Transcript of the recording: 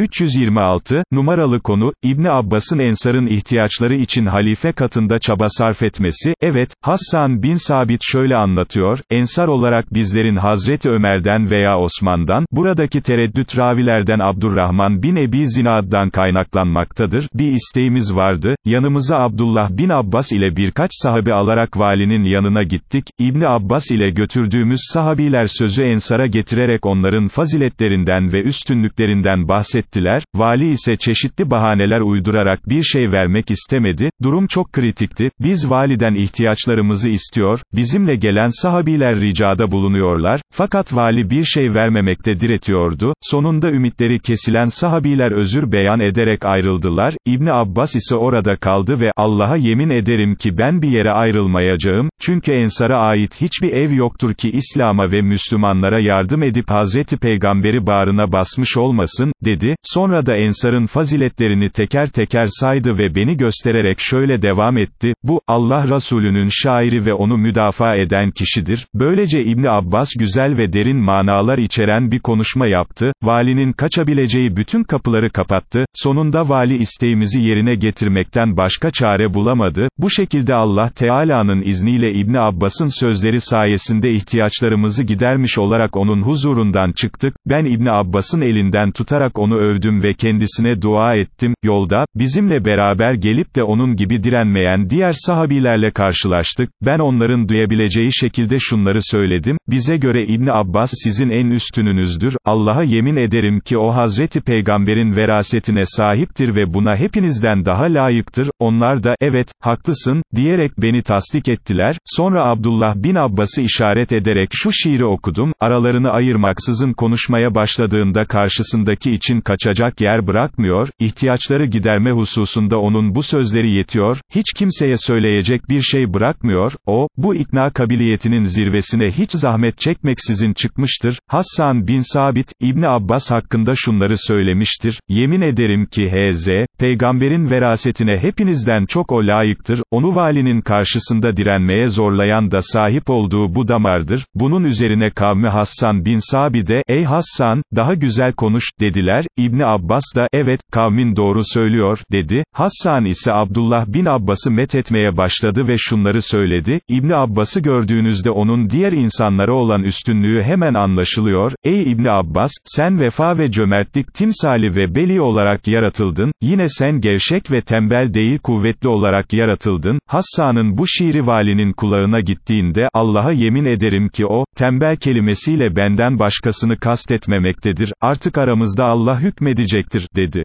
326, numaralı konu, İbni Abbas'ın Ensar'ın ihtiyaçları için halife katında çaba sarf etmesi, evet, Hassan bin Sabit şöyle anlatıyor, Ensar olarak bizlerin Hazreti Ömer'den veya Osman'dan, buradaki tereddüt ravilerden Abdurrahman bin Ebi Zinad'dan kaynaklanmaktadır, bir isteğimiz vardı, yanımıza Abdullah bin Abbas ile birkaç sahabe alarak valinin yanına gittik, İbni Abbas ile götürdüğümüz sahabiler sözü Ensar'a getirerek onların faziletlerinden ve üstünlüklerinden bahsettiler, ettiler, vali ise çeşitli bahaneler uydurarak bir şey vermek istemedi, durum çok kritikti, biz validen ihtiyaçlarımızı istiyor, bizimle gelen sahabiler ricada bulunuyorlar, fakat vali bir şey vermemekte diretiyordu, sonunda ümitleri kesilen sahabiler özür beyan ederek ayrıldılar, İbni Abbas ise orada kaldı ve, Allah'a yemin ederim ki ben bir yere ayrılmayacağım, çünkü Ensar'a ait hiçbir ev yoktur ki İslam'a ve Müslümanlara yardım edip Hazreti Peygamberi bağrına basmış olmasın, dedi, sonra da Ensar'ın faziletlerini teker teker saydı ve beni göstererek şöyle devam etti, bu, Allah Resulü'nün şairi ve onu müdafaa eden kişidir, böylece İbni Abbas güzel ve derin manalar içeren bir konuşma yaptı, valinin kaçabileceği bütün kapıları kapattı, sonunda vali isteğimizi yerine getirmekten başka çare bulamadı, bu şekilde Allah Teala'nın izniyle İbni Abbas'ın sözleri sayesinde ihtiyaçlarımızı gidermiş olarak onun huzurundan çıktık, ben İbni Abbas'ın elinden tutarak onu övdüm ve kendisine dua ettim, yolda, bizimle beraber gelip de onun gibi direnmeyen diğer sahabilerle karşılaştık, ben onların duyabileceği şekilde şunları söyledim, bize göre İbni Abbas sizin en üstününüzdür, Allah'a yemin ederim ki o Hazreti Peygamber'in verasetine sahiptir ve buna hepinizden daha layıktır, onlar da, evet, haklısın, diyerek beni tasdik ettiler, sonra Abdullah bin Abbas'ı işaret ederek şu şiiri okudum, aralarını ayırmaksızın konuşmaya başladığında karşısındaki için kaçacak yer bırakmıyor, ihtiyaçları giderme hususunda onun bu sözleri yetiyor, hiç kimseye söyleyecek bir şey bırakmıyor, o, bu ikna kabiliyetinin zirvesine hiç zahmet çekmeksizin çıkmıştır, Hassan bin Sabit, İbni Abbas hakkında şunları söylemiştir, yemin ederim ki H.Z., peygamberin verasetine hepinizden çok o layıktır, onu valinin karşısında direnmeye zorlayan da sahip olduğu bu damardır, bunun üzerine kavmi Hassan bin Sabit'e, ey Hassan, daha güzel konuş, dediler, İbni Abbas da, evet, kavmin doğru söylüyor, dedi, Hassan ise Abdullah bin Abbas'ı methetmeye başladı ve şunları söyledi, İbni Abbas'ı gördüğünüzde onun diğer insanlara olan üstünlüğü hemen anlaşılıyor, ey İbni Abbas, sen vefa ve cömertlik timsali ve beli olarak yaratıldın, yine sen gevşek ve tembel değil kuvvetli olarak yaratıldın, Hassan'ın bu şiiri valinin kulağına gittiğinde, Allah'a yemin ederim ki o, tembel kelimesiyle benden başkasını kastetmemektedir, artık aramızda Allah hükmedecektir, dedi.